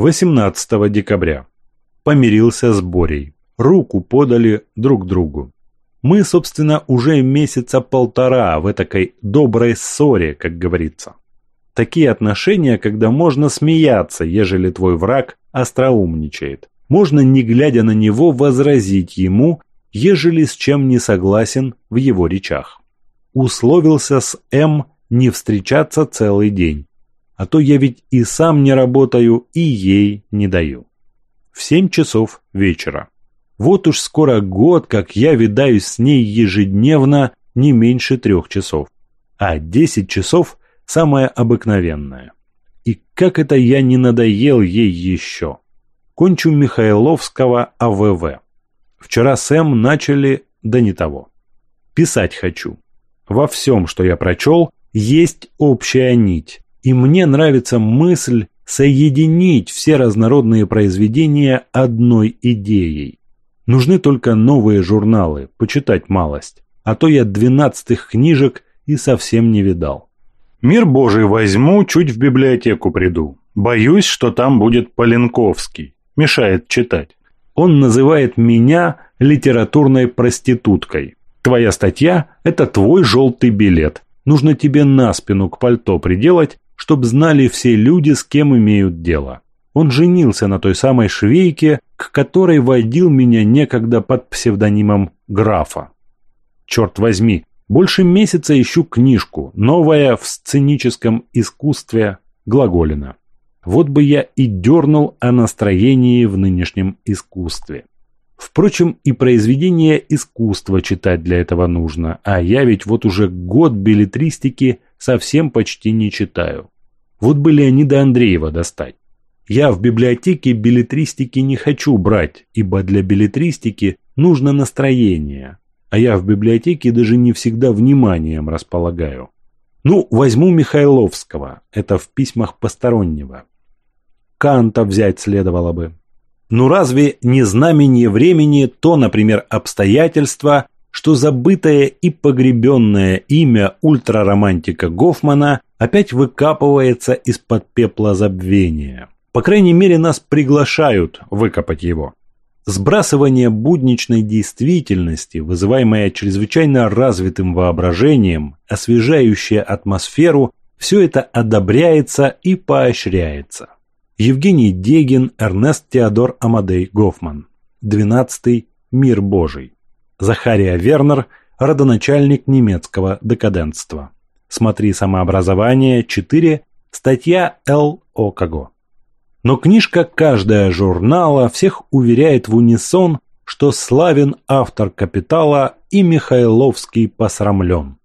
18 декабря. Помирился с Борей. Руку подали друг другу. Мы, собственно, уже месяца полтора в этой доброй ссоре, как говорится. Такие отношения, когда можно смеяться, ежели твой враг остроумничает. Можно, не глядя на него, возразить ему, ежели с чем не согласен в его речах. Условился с М не встречаться целый день а то я ведь и сам не работаю, и ей не даю. В семь часов вечера. Вот уж скоро год, как я видаюсь с ней ежедневно не меньше трех часов. А десять часов – самое обыкновенное. И как это я не надоел ей еще. Кончу Михайловского АВВ. Вчера Сэм начали, да не того. Писать хочу. Во всем, что я прочел, есть общая нить и мне нравится мысль соединить все разнородные произведения одной идеей. Нужны только новые журналы, почитать малость, а то я двенадцатых книжек и совсем не видал. Мир Божий возьму, чуть в библиотеку приду. Боюсь, что там будет Поленковский. Мешает читать. Он называет меня литературной проституткой. Твоя статья – это твой желтый билет. Нужно тебе на спину к пальто приделать чтобы знали все люди, с кем имеют дело. Он женился на той самой швейке, к которой водил меня некогда под псевдонимом графа. Черт возьми, больше месяца ищу книжку, новая в сценическом искусстве Глаголина. Вот бы я и дернул о настроении в нынешнем искусстве. Впрочем, и произведение искусства читать для этого нужно, а я ведь вот уже год билетристики – совсем почти не читаю. Вот бы Леонида Андреева достать. Я в библиотеке билетристики не хочу брать, ибо для билетристики нужно настроение, а я в библиотеке даже не всегда вниманием располагаю. Ну, возьму Михайловского, это в письмах постороннего. Канта взять следовало бы. Ну разве не знамение времени то, например, обстоятельства? что забытое и погребенное имя ультраромантика Гофмана опять выкапывается из-под пепла забвения. По крайней мере, нас приглашают выкопать его. Сбрасывание будничной действительности, вызываемое чрезвычайно развитым воображением, освежающее атмосферу, все это одобряется и поощряется. Евгений Дегин, Эрнест Теодор Амадей Гофман. 12. Мир Божий. Захария Вернер, родоначальник немецкого декадентства. Смотри «Самообразование 4», статья Л. О. Каго. Но книжка каждая журнала всех уверяет в унисон, что славен автор «Капитала» и Михайловский посрамлен.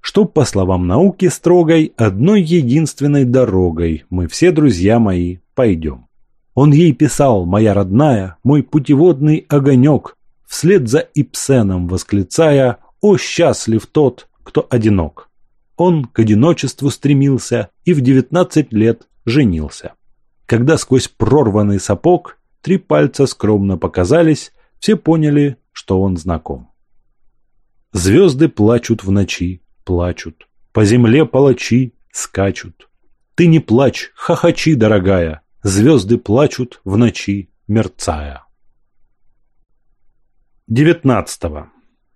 Что, по словам науки строгой, одной единственной дорогой мы все, друзья мои, пойдем. Он ей писал «Моя родная, мой путеводный огонек», вслед за Ипсеном, восклицая «О, счастлив тот, кто одинок!» Он к одиночеству стремился и в 19 лет женился. Когда сквозь прорванный сапог три пальца скромно показались, все поняли, что он знаком. Звезды плачут в ночи, плачут. По земле палачи скачут. Ты не плачь, хохочи, дорогая. Звезды плачут в ночи, мерцая. 19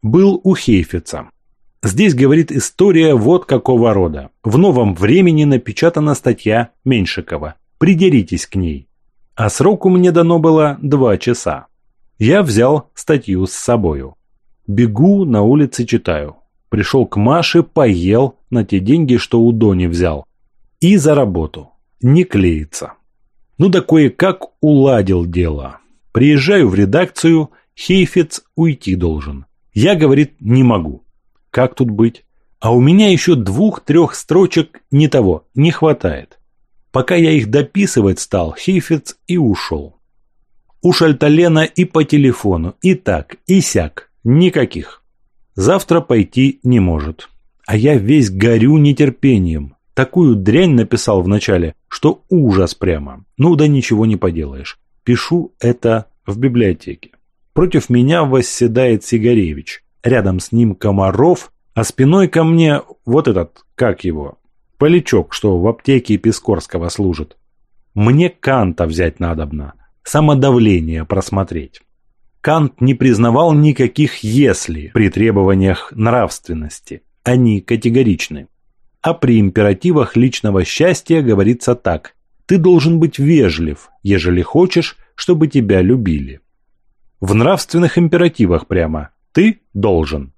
был у Хейфица. Здесь говорит история вот какого рода. В новом времени напечатана статья Меньшикова. Придеритесь к ней. А сроку мне дано было два часа. Я взял статью с собою. Бегу, на улице читаю. Пришел к Маше, поел на те деньги, что у Дони взял. И за работу. Не клеится. Ну да кое-как уладил дело. Приезжаю в редакцию – Хейфец уйти должен. Я, говорит, не могу. Как тут быть? А у меня еще двух-трех строчек не того, не хватает. Пока я их дописывать стал, Хейфец и ушел. У Шальталена и по телефону, и так, и сяк, никаких. Завтра пойти не может. А я весь горю нетерпением. Такую дрянь написал вначале, что ужас прямо. Ну да ничего не поделаешь. Пишу это в библиотеке. Против меня восседает Сигаревич. Рядом с ним Комаров, а спиной ко мне вот этот, как его, Полечок, что в аптеке Пискорского служит. Мне Канта взять надобно, самодавление просмотреть. Кант не признавал никаких «если» при требованиях нравственности. Они категоричны. А при императивах личного счастья говорится так. Ты должен быть вежлив, ежели хочешь, чтобы тебя любили. В нравственных императивах прямо «ты должен».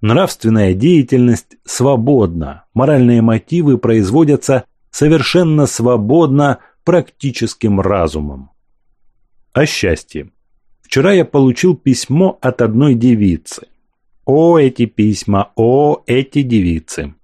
Нравственная деятельность свободна, моральные мотивы производятся совершенно свободно практическим разумом. О счастье. Вчера я получил письмо от одной девицы. О, эти письма, о, эти девицы.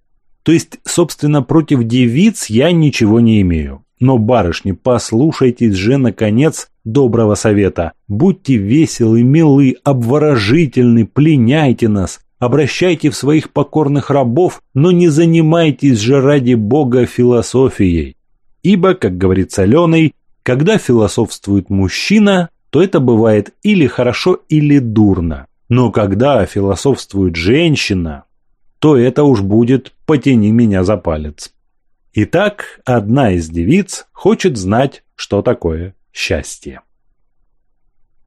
То есть, собственно, против девиц я ничего не имею. Но, барышни, послушайтесь же, наконец, доброго совета. Будьте веселы, милы, обворожительны, пленяйте нас, обращайте в своих покорных рабов, но не занимайтесь же ради Бога философией. Ибо, как говорит Соленый, когда философствует мужчина, то это бывает или хорошо, или дурно. Но когда философствует женщина, то это уж будет «потяни меня за палец». Итак, одна из девиц хочет знать, что такое счастье.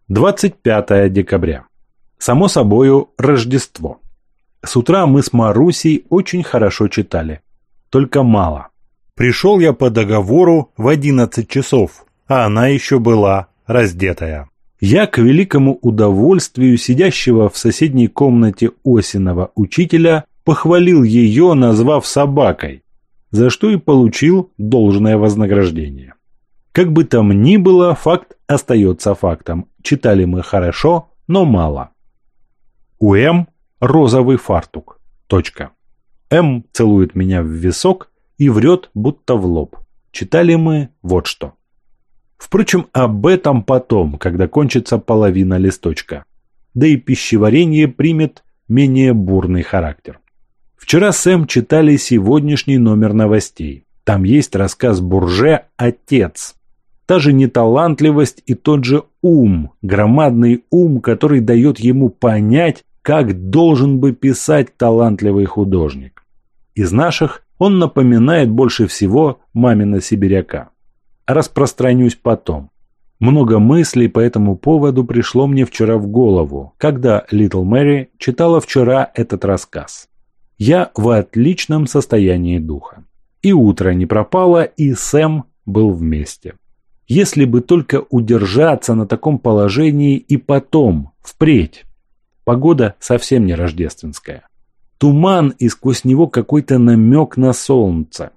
25 декабря. Само собою, Рождество. С утра мы с Марусей очень хорошо читали. Только мало. Пришел я по договору в 11 часов, а она еще была раздетая. Я к великому удовольствию сидящего в соседней комнате Осинова учителя похвалил ее, назвав собакой, за что и получил должное вознаграждение. Как бы там ни было, факт остается фактом. Читали мы хорошо, но мало. У М – розовый фартук. Точка. М целует меня в висок и врет, будто в лоб. Читали мы вот что. Впрочем, об этом потом, когда кончится половина листочка. Да и пищеварение примет менее бурный характер. Вчера Сэм читали сегодняшний номер новостей. Там есть рассказ Бурже «Отец», та же неталантливость и тот же ум, громадный ум, который дает ему понять, как должен бы писать талантливый художник. Из наших он напоминает больше всего мамина сибиряка. Распространюсь потом. Много мыслей по этому поводу пришло мне вчера в голову, когда Литл Мэри читала вчера этот рассказ. Я в отличном состоянии духа. И утро не пропало, и Сэм был вместе если бы только удержаться на таком положении и потом, впредь. Погода совсем не рождественская. Туман и сквозь него какой-то намек на солнце.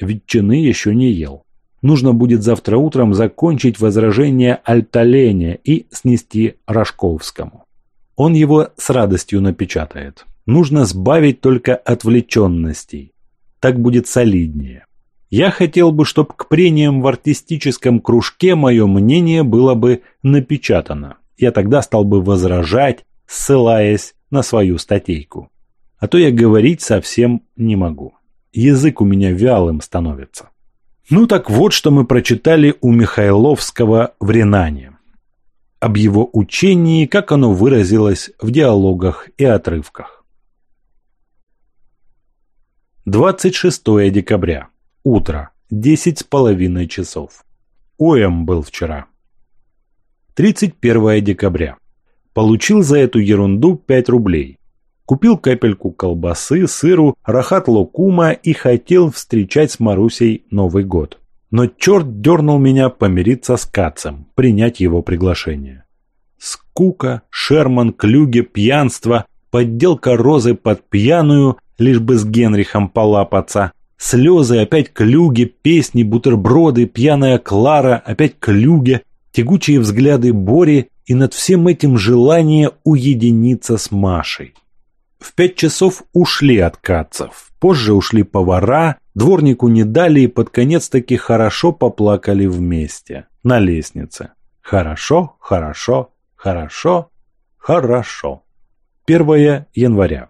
Ветчины еще не ел. Нужно будет завтра утром закончить возражение Альталене и снести Рожковскому. Он его с радостью напечатает. Нужно сбавить только отвлеченностей. Так будет солиднее. Я хотел бы, чтобы к прениям в артистическом кружке мое мнение было бы напечатано. Я тогда стал бы возражать, ссылаясь на свою статейку. А то я говорить совсем не могу. Язык у меня вялым становится. Ну так вот, что мы прочитали у Михайловского в Ренане. Об его учении, как оно выразилось в диалогах и отрывках. 26 декабря. Утро. Десять с половиной часов. Оем был вчера. 31 декабря. Получил за эту ерунду 5 рублей. Купил капельку колбасы, сыру, рахат локума и хотел встречать с Марусей Новый год. Но черт дернул меня помириться с Кацем, принять его приглашение. Скука, Шерман, Клюге, пьянство, подделка розы под пьяную, лишь бы с Генрихом полапаться, Слезы, опять клюги, песни, бутерброды, пьяная Клара, опять клюги, тягучие взгляды Бори и над всем этим желание уединиться с Машей. В пять часов ушли от Катцев. позже ушли повара, дворнику не дали и под конец таки хорошо поплакали вместе, на лестнице. Хорошо, хорошо, хорошо, хорошо. 1 января.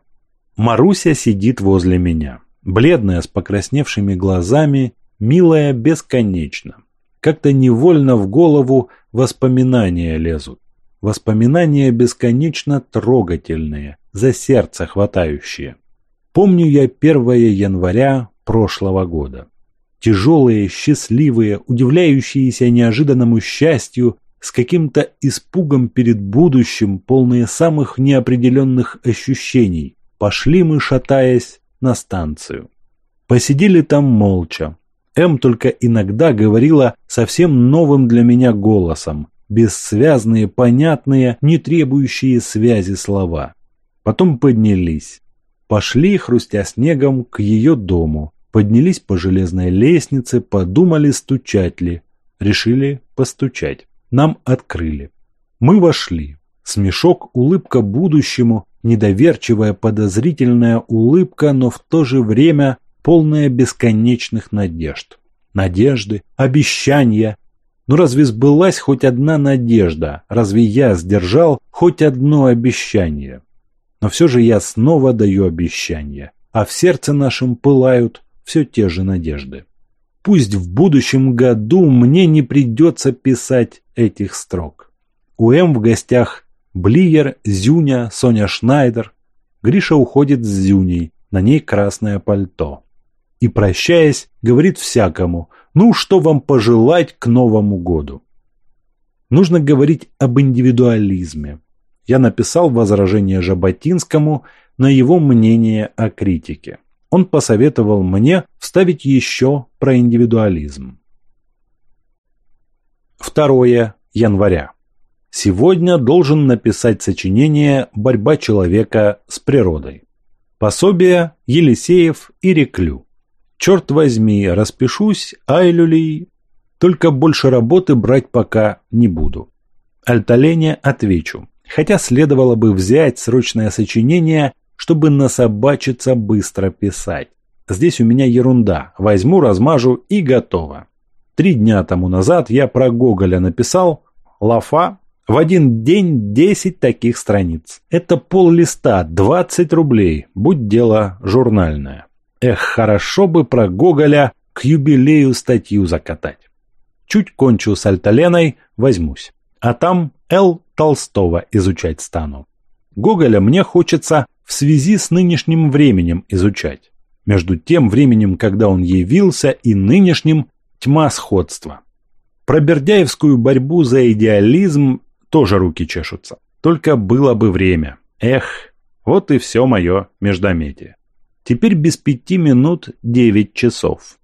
Маруся сидит возле меня бледная, с покрасневшими глазами, милая бесконечно. Как-то невольно в голову воспоминания лезут. Воспоминания бесконечно трогательные, за сердце хватающие. Помню я 1 января прошлого года. Тяжелые, счастливые, удивляющиеся неожиданному счастью, с каким-то испугом перед будущим, полные самых неопределенных ощущений. Пошли мы, шатаясь, на станцию. Посидели там молча. М только иногда говорила совсем новым для меня голосом, бессвязные, понятные, не требующие связи слова. Потом поднялись. Пошли, хрустя снегом, к ее дому. Поднялись по железной лестнице, подумали, стучать ли. Решили постучать. Нам открыли. Мы вошли. Смешок, улыбка будущему, недоверчивая подозрительная улыбка, но в то же время полная бесконечных надежд. Надежды, обещания. Но разве сбылась хоть одна надежда? Разве я сдержал хоть одно обещание? Но все же я снова даю обещание, а в сердце нашем пылают все те же надежды. Пусть в будущем году мне не придется писать этих строк. У М в гостях Блиер, Зюня, Соня Шнайдер. Гриша уходит с Зюней, на ней красное пальто. И, прощаясь, говорит всякому, ну, что вам пожелать к Новому году. Нужно говорить об индивидуализме. Я написал возражение Жаботинскому на его мнение о критике. Он посоветовал мне вставить еще про индивидуализм. 2 января сегодня должен написать сочинение «Борьба человека с природой». Пособие Елисеев и Реклю. Черт возьми, распишусь, айлюлей. Только больше работы брать пока не буду. Альталене отвечу. Хотя следовало бы взять срочное сочинение, чтобы насобачиться быстро писать. Здесь у меня ерунда. Возьму, размажу и готово. Три дня тому назад я про Гоголя написал – Лафа в один день 10 таких страниц. Это пол листа, 20 рублей, будь дело журнальное. Эх, хорошо бы про Гоголя к юбилею статью закатать. Чуть кончу с альталеной, возьмусь. А там Л. Толстого изучать стану. Гоголя мне хочется в связи с нынешним временем изучать. Между тем временем, когда он явился, и нынешним тьма сходства. Про бердяевскую борьбу за идеализм тоже руки чешутся. Только было бы время. Эх, вот и все мое междометие. Теперь без пяти минут девять часов.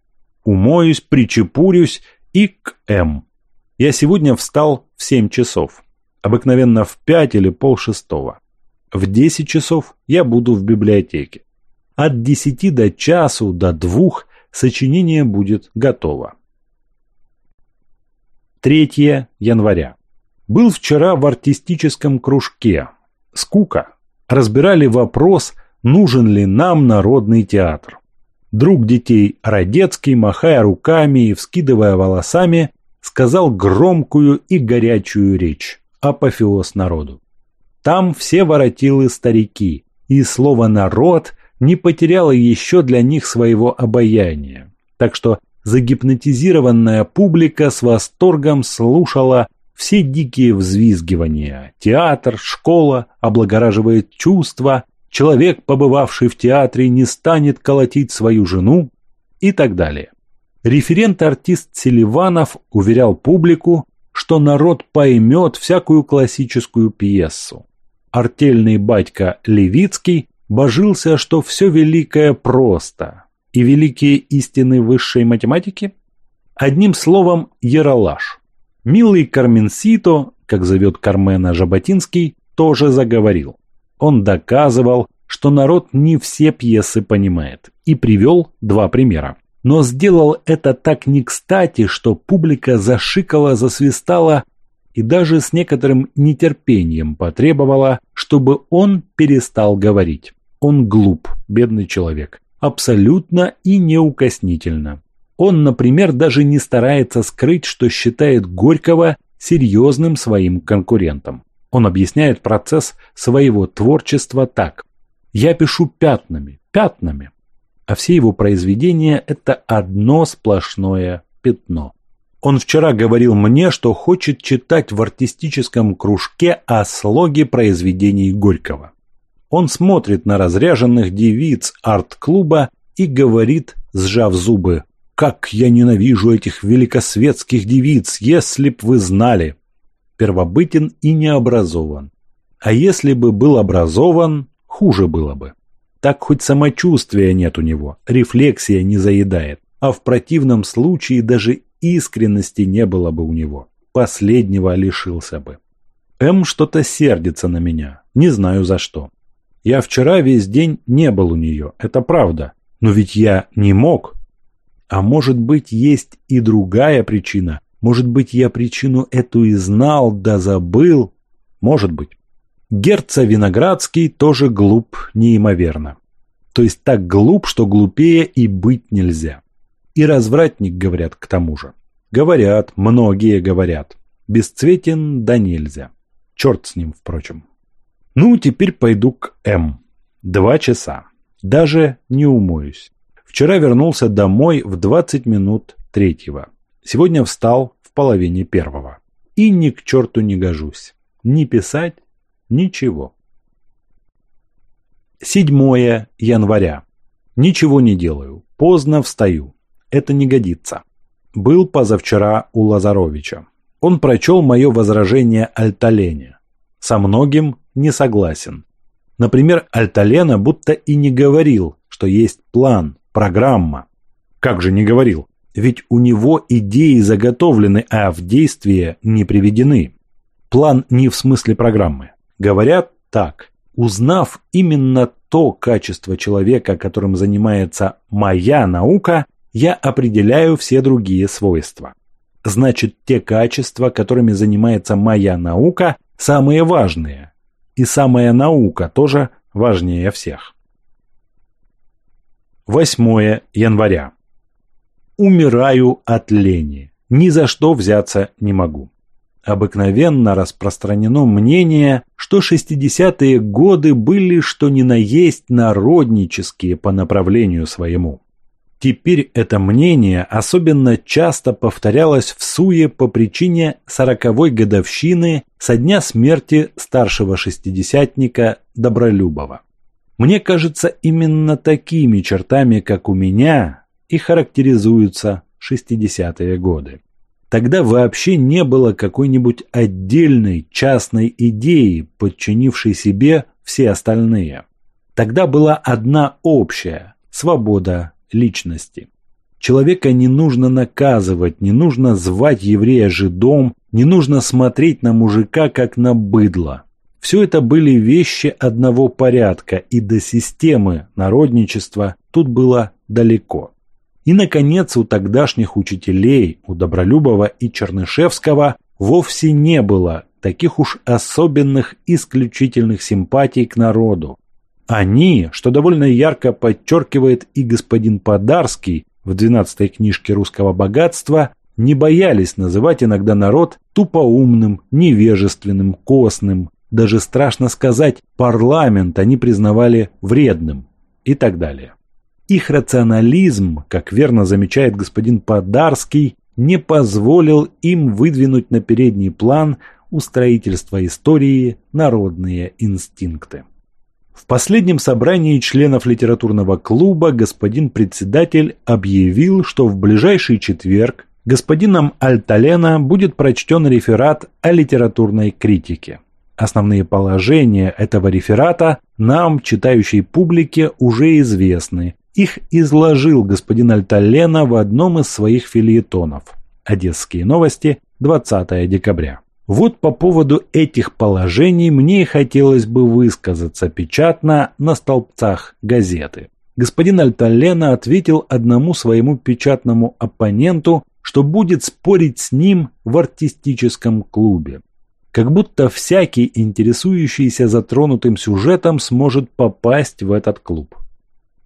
Умоюсь, причепурюсь и к М. Я сегодня встал в семь часов. Обыкновенно в пять или полшестого. В десять часов я буду в библиотеке. От десяти до часу, до двух сочинение будет готово. 3 января. Был вчера в артистическом кружке. Скука. Разбирали вопрос, нужен ли нам народный театр. Друг детей Родецкий, махая руками и вскидывая волосами, сказал громкую и горячую речь, апофеоз народу. Там все воротилы старики, и слово «народ» не потеряло еще для них своего обаяния. Так что загипнотизированная публика с восторгом слушала все дикие взвизгивания. Театр, школа облагораживает чувства, человек, побывавший в театре, не станет колотить свою жену и так далее. Референт-артист Селиванов уверял публику, что народ поймет всякую классическую пьесу. Артельный батька Левицкий божился, что все великое просто, и великие истины высшей математики – одним словом, ералаш – Милый Карменсито, как зовет Кармена Жаботинский, тоже заговорил. Он доказывал, что народ не все пьесы понимает, и привел два примера. Но сделал это так не кстати, что публика зашикала, засвистала и даже с некоторым нетерпением потребовала, чтобы он перестал говорить. Он глуп, бедный человек, абсолютно и неукоснительно. Он, например, даже не старается скрыть, что считает Горького серьезным своим конкурентом. Он объясняет процесс своего творчества так. «Я пишу пятнами, пятнами, а все его произведения – это одно сплошное пятно». Он вчера говорил мне, что хочет читать в артистическом кружке о слоге произведений Горького. Он смотрит на разряженных девиц арт-клуба и говорит, сжав зубы, как я ненавижу этих великосветских девиц, если б вы знали. Первобытен и не образован. А если бы был образован, хуже было бы. Так хоть самочувствия нет у него, рефлексия не заедает. А в противном случае даже искренности не было бы у него. Последнего лишился бы. М что-то сердится на меня, не знаю за что. Я вчера весь день не был у нее, это правда. Но ведь я не мог, а может быть, есть и другая причина. Может быть, я причину эту и знал, да забыл. Может быть. Герца Виноградский тоже глуп неимоверно. То есть так глуп, что глупее и быть нельзя. И развратник, говорят, к тому же. Говорят, многие говорят. Бесцветен да нельзя. Черт с ним, впрочем. Ну, теперь пойду к М. Два часа. Даже не умоюсь. Вчера вернулся домой в 20 минут третьего. Сегодня встал в половине первого. И ни к черту не гожусь. Ни писать, ничего. 7 января. Ничего не делаю. Поздно встаю. Это не годится. Был позавчера у Лазаровича. Он прочел мое возражение Альталене. Со многим не согласен. Например, Альталена будто и не говорил, что есть план, программа. Как же не говорил, ведь у него идеи заготовлены, а в действие не приведены. План не в смысле программы. Говорят так, узнав именно то качество человека, которым занимается моя наука, я определяю все другие свойства. Значит, те качества, которыми занимается моя наука, самые важные. И самая наука тоже важнее всех. 8 января. Умираю от лени. Ни за что взяться не могу. Обыкновенно распространено мнение, что 60-е годы были что ни на есть народнические по направлению своему. Теперь это мнение особенно часто повторялось в Суе по причине сороковой годовщины со дня смерти старшего шестидесятника Добролюбова. Мне кажется, именно такими чертами, как у меня, и характеризуются 60-е годы. Тогда вообще не было какой-нибудь отдельной частной идеи, подчинившей себе все остальные. Тогда была одна общая – свобода личности. Человека не нужно наказывать, не нужно звать еврея жидом, не нужно смотреть на мужика как на быдло. Все это были вещи одного порядка, и до системы народничества тут было далеко. И, наконец, у тогдашних учителей, у Добролюбова и Чернышевского, вовсе не было таких уж особенных исключительных симпатий к народу. Они, что довольно ярко подчеркивает и господин Подарский в 12-й книжке «Русского богатства», не боялись называть иногда народ тупоумным, невежественным, костным, даже страшно сказать, парламент они признавали вредным и так далее. Их рационализм, как верно замечает господин Подарский, не позволил им выдвинуть на передний план у строительства истории народные инстинкты. В последнем собрании членов литературного клуба господин председатель объявил, что в ближайший четверг господином Альталена будет прочтен реферат о литературной критике. Основные положения этого реферата нам, читающей публике, уже известны. Их изложил господин Альталена в одном из своих фильетонов. Одесские новости, 20 декабря. Вот по поводу этих положений мне хотелось бы высказаться печатно на столбцах газеты. Господин Альталена ответил одному своему печатному оппоненту, что будет спорить с ним в артистическом клубе. Как будто всякий, интересующийся затронутым сюжетом, сможет попасть в этот клуб.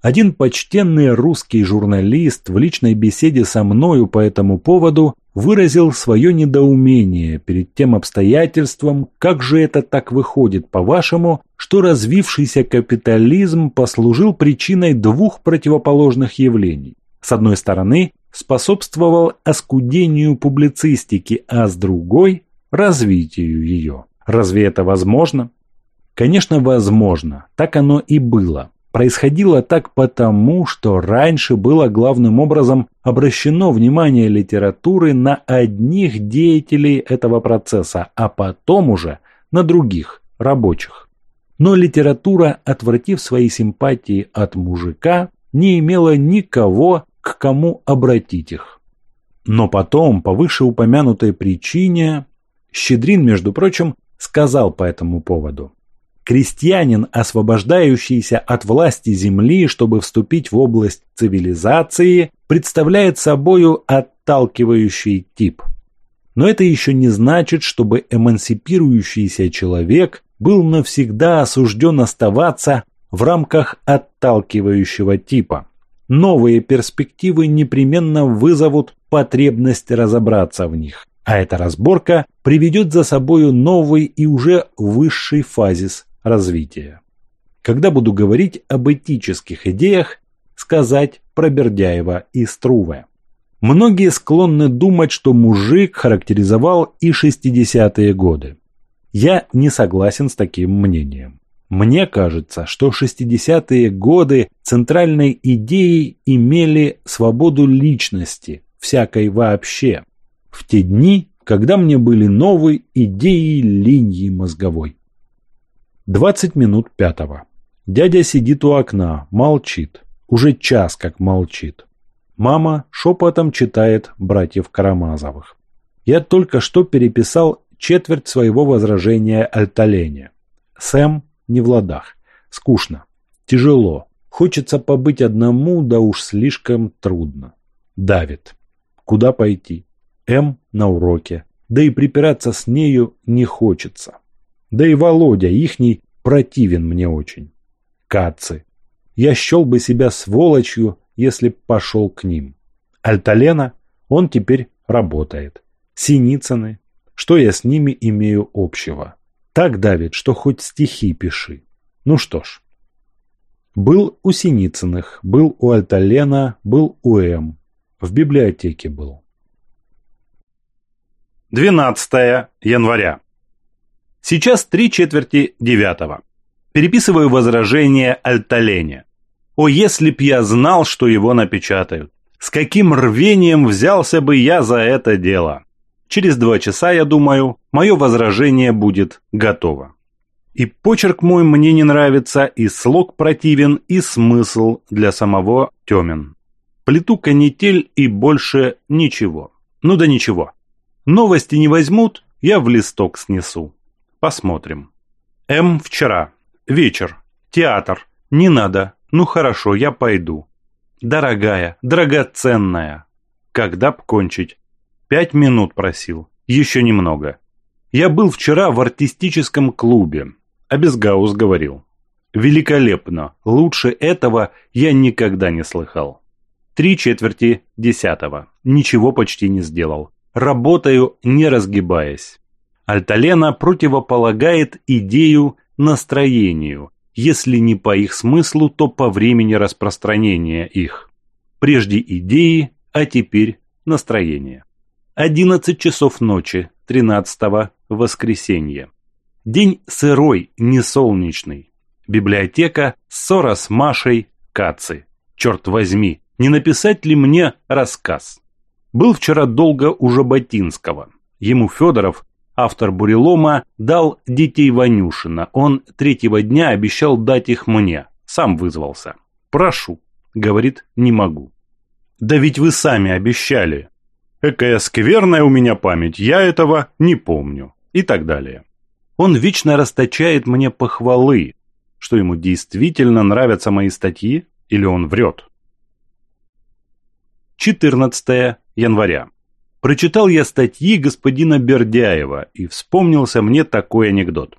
Один почтенный русский журналист в личной беседе со мною по этому поводу выразил свое недоумение перед тем обстоятельством, как же это так выходит, по-вашему, что развившийся капитализм послужил причиной двух противоположных явлений. С одной стороны, способствовал оскудению публицистики, а с другой развитию ее. Разве это возможно? Конечно, возможно. Так оно и было. Происходило так потому, что раньше было главным образом обращено внимание литературы на одних деятелей этого процесса, а потом уже на других, рабочих. Но литература, отвратив свои симпатии от мужика, не имела никого, к кому обратить их. Но потом, по вышеупомянутой причине, Щедрин, между прочим, сказал по этому поводу. Крестьянин, освобождающийся от власти земли, чтобы вступить в область цивилизации, представляет собою отталкивающий тип. Но это еще не значит, чтобы эмансипирующийся человек был навсегда осужден оставаться в рамках отталкивающего типа. Новые перспективы непременно вызовут потребность разобраться в них. А эта разборка приведет за собою новый и уже высший фазис развития. Когда буду говорить об этических идеях, сказать про Бердяева и Струве. Многие склонны думать, что мужик характеризовал и 60-е годы. Я не согласен с таким мнением. Мне кажется, что 60-е годы центральной идеей имели свободу личности, всякой вообще, в те дни, когда мне были новые идеи линии мозговой. 20 минут пятого. Дядя сидит у окна, молчит. Уже час как молчит. Мама шепотом читает братьев Карамазовых. Я только что переписал четверть своего возражения Альталене. Сэм не в ладах. Скучно. Тяжело. Хочется побыть одному, да уж слишком трудно. Давит. Куда пойти? М на уроке, да и припираться с нею не хочется. Да и Володя ихний противен мне очень. Кацы. Я счел бы себя сволочью, если б пошел к ним. Альталена, он теперь работает. Синицыны, что я с ними имею общего? Так давит, что хоть стихи пиши. Ну что ж. Был у Синицыных, был у Альталена, был у М. В библиотеке был. 12 января. Сейчас три четверти девятого. Переписываю возражение Альталене. О, если б я знал, что его напечатают. С каким рвением взялся бы я за это дело? Через два часа, я думаю, мое возражение будет готово. И почерк мой мне не нравится, и слог противен, и смысл для самого темен. Плиту канитель и больше ничего. Ну да ничего. Новости не возьмут, я в листок снесу. Посмотрим. М. Вчера. Вечер. Театр. Не надо. Ну хорошо, я пойду. Дорогая, драгоценная. Когда б кончить? Пять минут просил. Еще немного. Я был вчера в артистическом клубе. Обезгаус говорил. Великолепно. Лучше этого я никогда не слыхал. Три четверти десятого. Ничего почти не сделал работаю не разгибаясь. Альталена противополагает идею настроению, если не по их смыслу, то по времени распространения их. Прежде идеи, а теперь настроение. 11 часов ночи, 13-го воскресенье. День сырой, несолнечный. Библиотека, ссора с Машей, Каци. Черт возьми, не написать ли мне рассказ? был вчера долго у Жаботинского. Ему Федоров, автор «Бурелома», дал детей Ванюшина. Он третьего дня обещал дать их мне. Сам вызвался. «Прошу», — говорит, — «не могу». «Да ведь вы сами обещали». «Экая скверная у меня память, я этого не помню» и так далее. Он вечно расточает мне похвалы, что ему действительно нравятся мои статьи или он врет. 14 января. Прочитал я статьи господина Бердяева и вспомнился мне такой анекдот.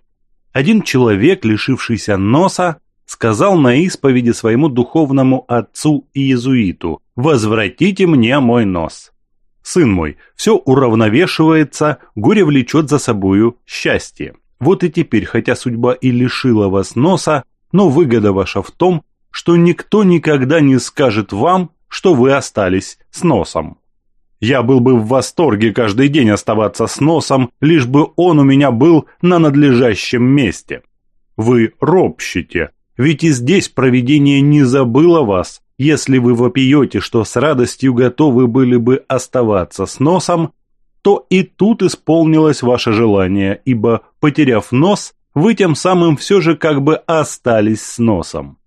Один человек, лишившийся носа, сказал на исповеди своему духовному отцу и иезуиту «Возвратите мне мой нос». «Сын мой, все уравновешивается, горе влечет за собою счастье. Вот и теперь, хотя судьба и лишила вас носа, но выгода ваша в том, что никто никогда не скажет вам, что вы остались с носом. Я был бы в восторге каждый день оставаться с носом, лишь бы он у меня был на надлежащем месте. Вы ропщите, ведь и здесь провидение не забыло вас. Если вы вопиете, что с радостью готовы были бы оставаться с носом, то и тут исполнилось ваше желание, ибо, потеряв нос, вы тем самым все же как бы остались с носом.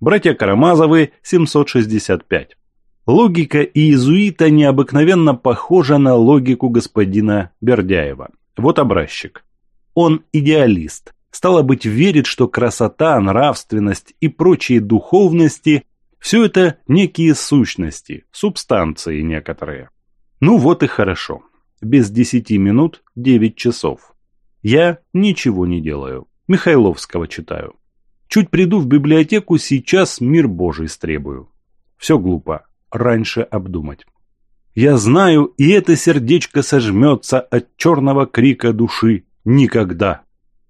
Братья Карамазовы, 765. Логика иезуита необыкновенно похожа на логику господина Бердяева. Вот образчик. Он идеалист. Стало быть, верит, что красота, нравственность и прочие духовности – все это некие сущности, субстанции некоторые. Ну вот и хорошо. Без десяти минут девять часов. Я ничего не делаю. Михайловского читаю. Чуть приду в библиотеку, сейчас мир Божий стребую. Все глупо раньше обдумать. Я знаю, и это сердечко сожмется от черного крика души «Никогда!»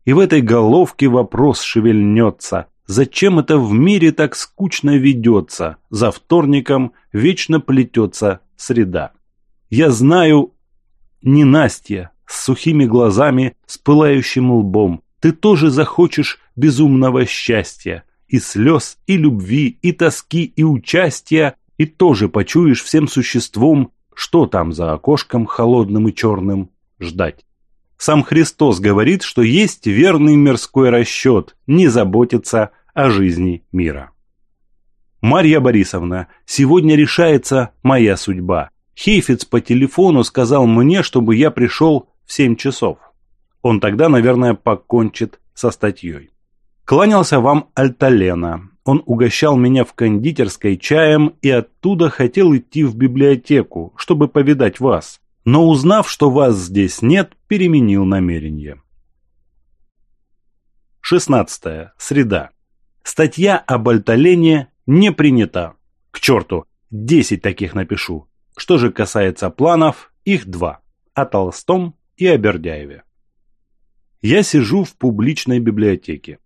И в этой головке вопрос шевельнется. Зачем это в мире так скучно ведется? За вторником вечно плетется среда. Я знаю, не Настя, с сухими глазами, с пылающим лбом. Ты тоже захочешь безумного счастья. И слез, и любви, и тоски, и участия, и тоже почуешь всем существом, что там за окошком холодным и черным ждать. Сам Христос говорит, что есть верный мирской расчет не заботиться о жизни мира. Марья Борисовна, сегодня решается моя судьба. Хейфиц по телефону сказал мне, чтобы я пришел в 7 часов. Он тогда, наверное, покончит со статьей. Кланялся вам Альталена он угощал меня в кондитерской чаем и оттуда хотел идти в библиотеку, чтобы повидать вас. Но узнав, что вас здесь нет, переменил намерение. 16. Среда. Статья об альтолене не принята. К черту, 10 таких напишу. Что же касается планов, их два. О Толстом и о Бердяеве. Я сижу в публичной библиотеке.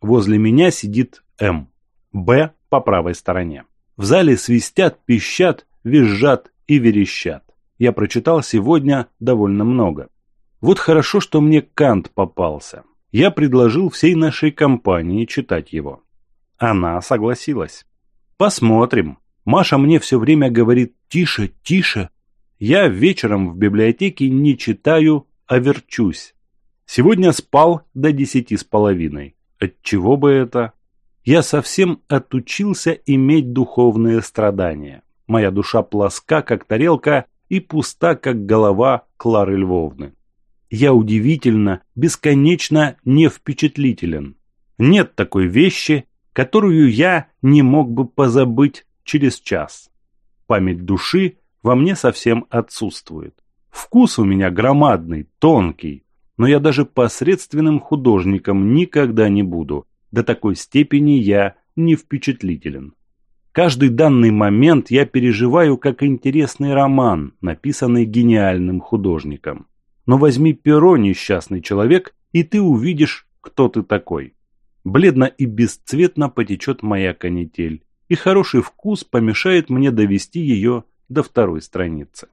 Возле меня сидит М. Б по правой стороне. В зале свистят, пищат, визжат и верещат. Я прочитал сегодня довольно много. Вот хорошо, что мне Кант попался. Я предложил всей нашей компании читать его. Она согласилась. Посмотрим. Маша мне все время говорит «тише, тише». Я вечером в библиотеке не читаю, а верчусь. Сегодня спал до десяти с половиной. Отчего бы это? Я совсем отучился иметь духовные страдания. Моя душа плоска, как тарелка, и пуста, как голова Клары Львовны. Я удивительно, бесконечно не впечатлителен. Нет такой вещи, которую я не мог бы позабыть через час. Память души во мне совсем отсутствует. Вкус у меня громадный, тонкий, но я даже посредственным художником никогда не буду – до такой степени я не впечатлителен. Каждый данный момент я переживаю как интересный роман, написанный гениальным художником. Но возьми перо, несчастный человек, и ты увидишь, кто ты такой. Бледно и бесцветно потечет моя канитель, и хороший вкус помешает мне довести ее до второй страницы.